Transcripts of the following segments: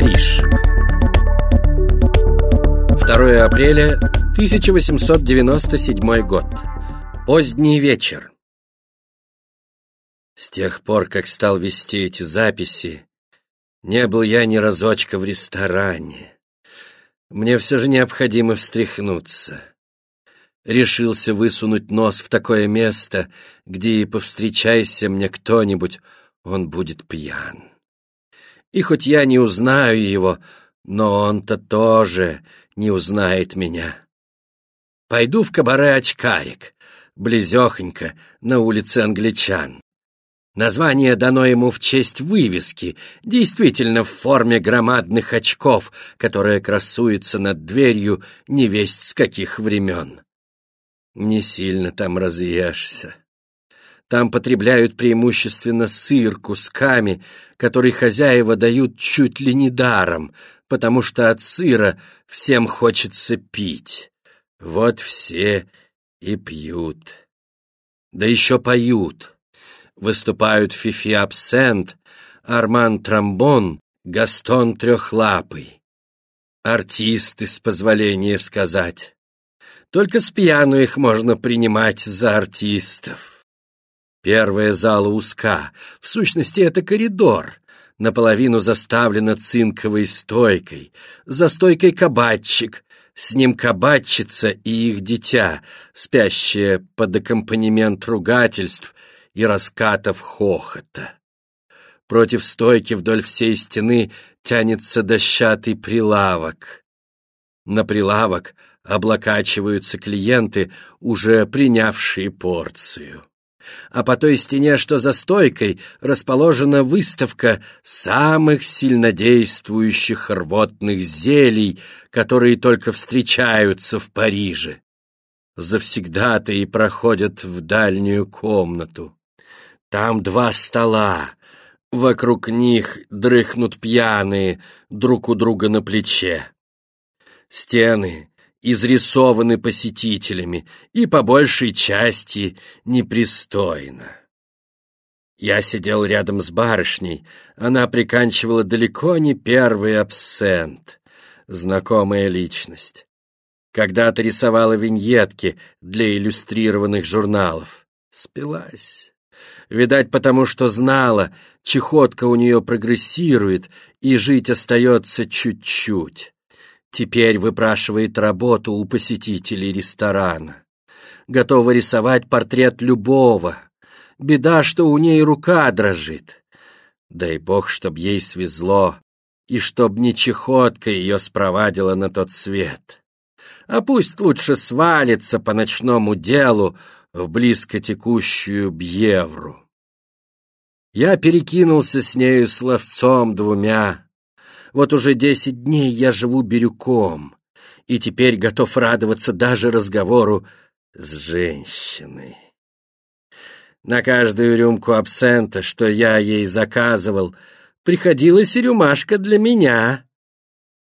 Париж. 2 апреля 1897 год. Поздний вечер. С тех пор, как стал вести эти записи, не был я ни разочка в ресторане. Мне все же необходимо встряхнуться. Решился высунуть нос в такое место, где и повстречайся мне кто-нибудь, он будет пьян. И хоть я не узнаю его, но он-то тоже не узнает меня. Пойду в кабаре «Очкарик», близехонько, на улице Англичан. Название дано ему в честь вывески, действительно в форме громадных очков, которая красуется над дверью невесть с каких времен. Не сильно там разъешься. Там потребляют преимущественно сыр кусками, который хозяева дают чуть ли не даром, потому что от сыра всем хочется пить. Вот все и пьют. Да еще поют выступают Фифи Абсент, Арман Трамбон, Гастон Трехлапый. Артисты, с позволения сказать. Только с пьяну их можно принимать за артистов. Первая зала узка, в сущности это коридор, наполовину заставлена цинковой стойкой, за стойкой кабачик, с ним кабачица и их дитя, спящее под аккомпанемент ругательств — и раскатов хохота. Против стойки вдоль всей стены тянется дощатый прилавок. На прилавок облокачиваются клиенты, уже принявшие порцию. А по той стене, что за стойкой, расположена выставка самых сильнодействующих рвотных зелий, которые только встречаются в Париже. Завсегда-то и проходят в дальнюю комнату. Там два стола. Вокруг них дрыхнут пьяные друг у друга на плече. Стены изрисованы посетителями и по большей части непристойно. Я сидел рядом с барышней, она приканчивала далеко не первый абсент, знакомая личность. Когда-то рисовала виньетки для иллюстрированных журналов. Спилась. Видать, потому что знала, чехотка у нее прогрессирует, и жить остается чуть-чуть. Теперь выпрашивает работу у посетителей ресторана. Готова рисовать портрет любого. Беда, что у ней рука дрожит. Дай бог, чтоб ей свезло, и чтоб не чехотка ее спровадила на тот свет. А пусть лучше свалится по ночному делу, в близко текущую Бьевру. Я перекинулся с нею словцом двумя. Вот уже десять дней я живу бирюком, и теперь готов радоваться даже разговору с женщиной. На каждую рюмку абсента, что я ей заказывал, приходилась и рюмашка для меня.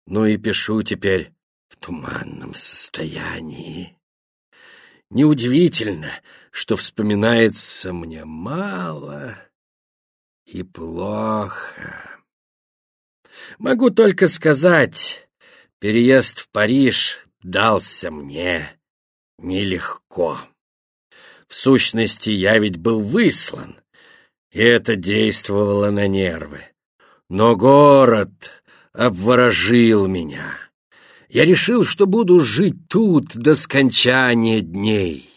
Ну и пишу теперь в туманном состоянии. Неудивительно, что вспоминается мне мало и плохо. Могу только сказать, переезд в Париж дался мне нелегко. В сущности, я ведь был выслан, и это действовало на нервы. Но город обворожил меня я решил, что буду жить тут до скончания дней.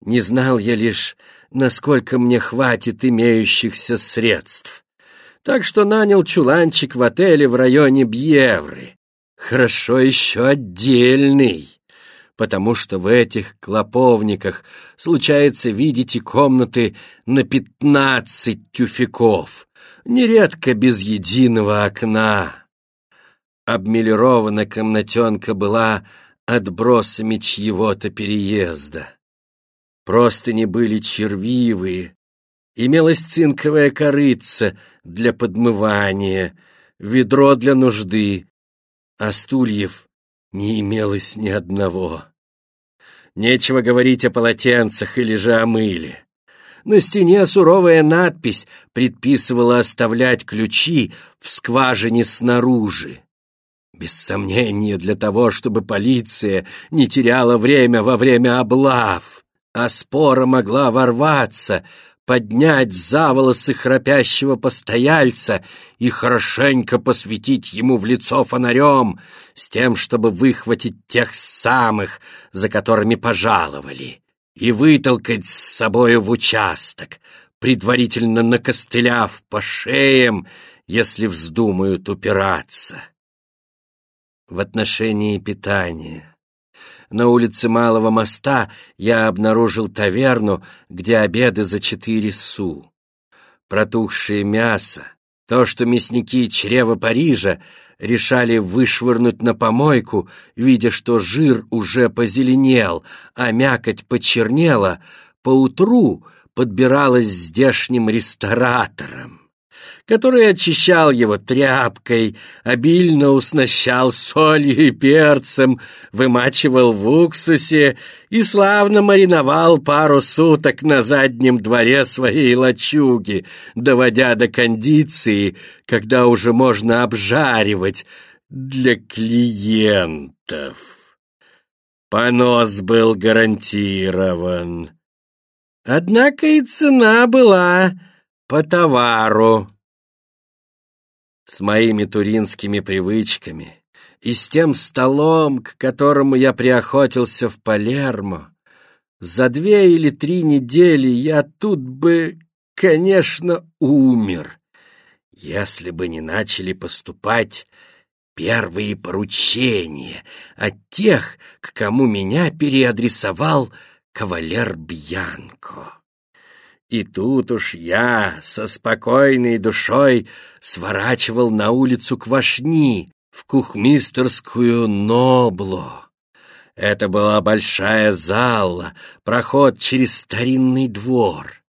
Не знал я лишь, насколько мне хватит имеющихся средств. Так что нанял чуланчик в отеле в районе Бьевры. Хорошо еще отдельный, потому что в этих клоповниках случается видеть и комнаты на пятнадцать тюфяков, нередко без единого окна. Обмелирована комнатенка была отбросами чьего-то переезда. Просто не были червивые, имелась цинковая корыца для подмывания, ведро для нужды, а стульев не имелось ни одного. Нечего говорить о полотенцах или же о мыле. На стене суровая надпись предписывала оставлять ключи в скважине снаружи. Без сомнения, для того, чтобы полиция не теряла время во время облав, а спора могла ворваться, поднять за волосы храпящего постояльца и хорошенько посветить ему в лицо фонарем, с тем, чтобы выхватить тех самых, за которыми пожаловали, и вытолкать с собою в участок, предварительно накостыляв по шеям, если вздумают упираться. В отношении питания на улице Малого моста я обнаружил таверну, где обеды за четыре су. Протухшее мясо, то, что мясники чрева Парижа решали вышвырнуть на помойку, видя, что жир уже позеленел, а мякоть почернела, поутру подбиралась здешним ресторатором который очищал его тряпкой, обильно уснащал солью и перцем, вымачивал в уксусе и славно мариновал пару суток на заднем дворе своей лачуги, доводя до кондиции, когда уже можно обжаривать для клиентов. Понос был гарантирован. Однако и цена была по товару с моими туринскими привычками и с тем столом, к которому я приохотился в Палермо, за две или три недели я тут бы, конечно, умер, если бы не начали поступать первые поручения от тех, к кому меня переадресовал кавалер Бьянко. И тут уж я со спокойной душой сворачивал на улицу Квашни, в кухмистерскую Нобло. Это была большая зала, проход через старинный двор.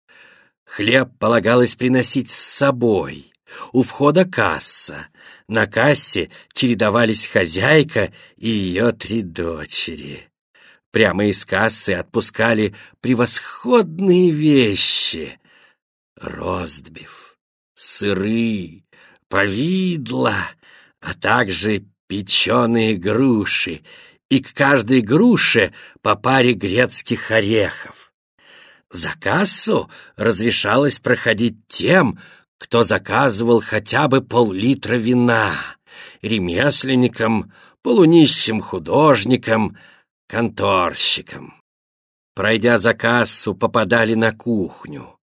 Хлеб полагалось приносить с собой. У входа касса. На кассе чередовались хозяйка и ее три дочери. Прямо из кассы отпускали превосходные вещи. Ростбиф, сыры, повидла, а также печеные груши, и к каждой груше по паре грецких орехов. За кассу разрешалось проходить тем, кто заказывал хотя бы пол-литра вина, ремесленникам, полунищим художникам — конторщиком. Пройдя за кассу, попадали на кухню.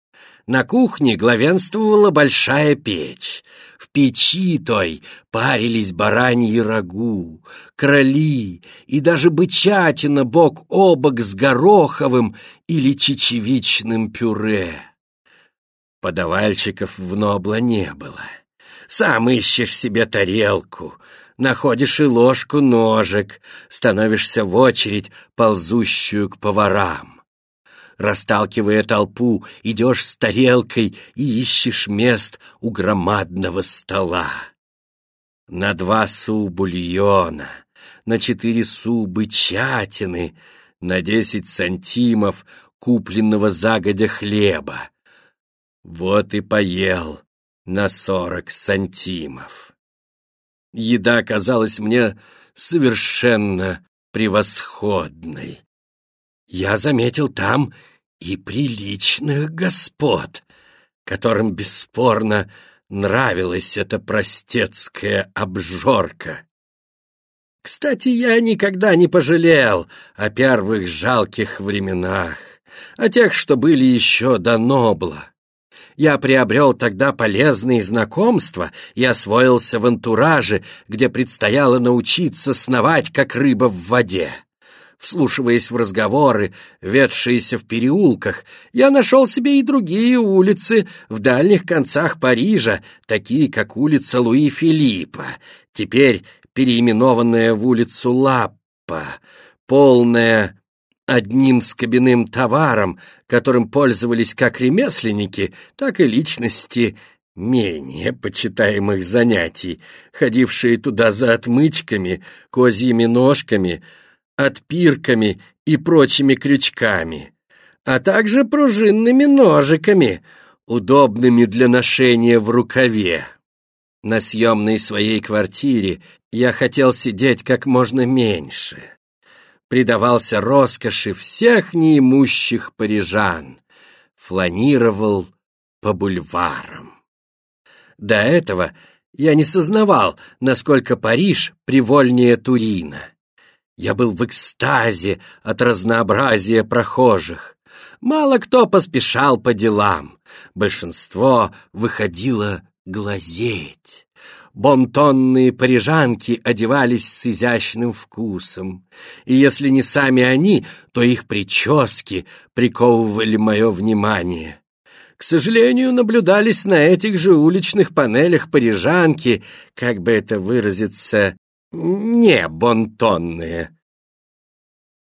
На кухне главенствовала большая печь. В печи той парились бараньи рагу, кроли и даже бычатина бок о бок с гороховым или чечевичным пюре. Подавальщиков в Нобло не было. Сам ищешь себе тарелку, находишь и ложку-ножик, становишься в очередь, ползущую к поварам. Расталкивая толпу, идешь с тарелкой и ищешь мест у громадного стола. На два су бульона, на четыре су бычатины, на десять сантимов купленного загодя хлеба. Вот и поел на сорок сантимов. Еда казалась мне совершенно превосходной. Я заметил там и приличных господ, которым бесспорно нравилась эта простецкая обжорка. Кстати, я никогда не пожалел о первых жалких временах, о тех, что были еще до Нобла. Я приобрел тогда полезные знакомства и освоился в антураже, где предстояло научиться сновать, как рыба в воде. Вслушиваясь в разговоры, ведшиеся в переулках, я нашел себе и другие улицы в дальних концах Парижа, такие как улица Луи Филиппа, теперь переименованная в улицу Лаппа, полная одним скобяным товаром, которым пользовались как ремесленники, так и личности менее почитаемых занятий, ходившие туда за отмычками, козьими ножками, отпирками и прочими крючками. а также пружинными ножиками, удобными для ношения в рукаве. На съемной своей квартире я хотел сидеть как можно меньше. Предавался роскоши всех неимущих парижан. Фланировал по бульварам. До этого я не сознавал, насколько Париж привольнее Турина. Я был в экстазе от разнообразия прохожих. Мало кто поспешал по делам. Большинство выходило глазеть. Бонтонные парижанки одевались с изящным вкусом, и если не сами они, то их прически приковывали мое внимание. К сожалению, наблюдались на этих же уличных панелях парижанки, как бы это выразиться, не бонтонные.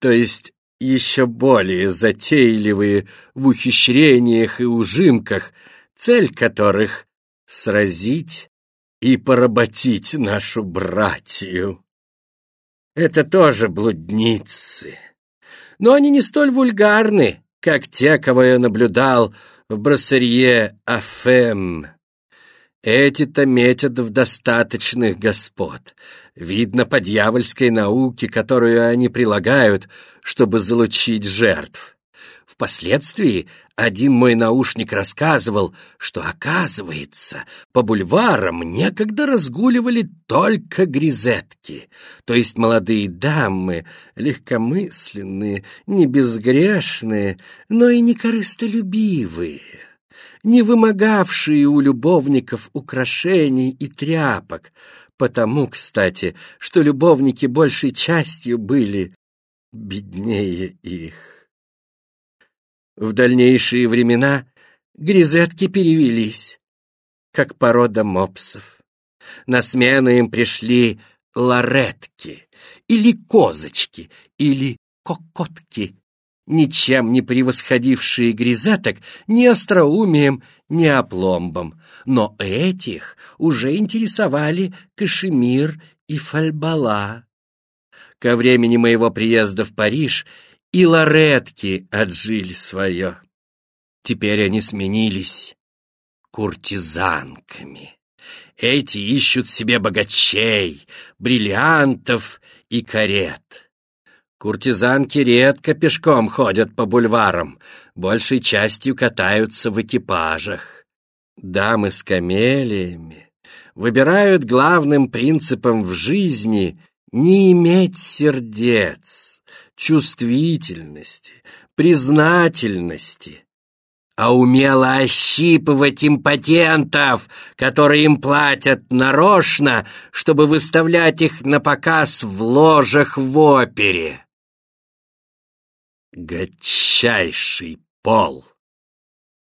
То есть еще более затейливые в ухищрениях и ужимках, цель которых — сразить и поработить нашу братью. Это тоже блудницы. Но они не столь вульгарны, как те, кого я наблюдал в броссерье Афем. Эти-то метят в достаточных господ. Видно по дьявольской науке, которую они прилагают, чтобы залучить жертв. Впоследствии один мой наушник рассказывал, что, оказывается, по бульварам некогда разгуливали только грезетки, то есть молодые дамы, легкомысленные, не безгрешные, но и не корыстолюбивые не вымогавшие у любовников украшений и тряпок, потому, кстати, что любовники большей частью были беднее их. В дальнейшие времена грезетки перевелись, как порода мопсов. На смену им пришли ларетки, или козочки, или кокотки, ничем не превосходившие грезеток ни остроумием, ни опломбом. Но этих уже интересовали кашемир и фальбала. Ко времени моего приезда в Париж и ларетки отжили свое. Теперь они сменились куртизанками. Эти ищут себе богачей, бриллиантов и карет. Куртизанки редко пешком ходят по бульварам, большей частью катаются в экипажах. Дамы с камелиями выбирают главным принципом в жизни не иметь сердец, чувствительности, признательности, а умело ощипывать импотентов, которые им платят нарочно, чтобы выставлять их на показ в ложах в опере. Гадчайший пол!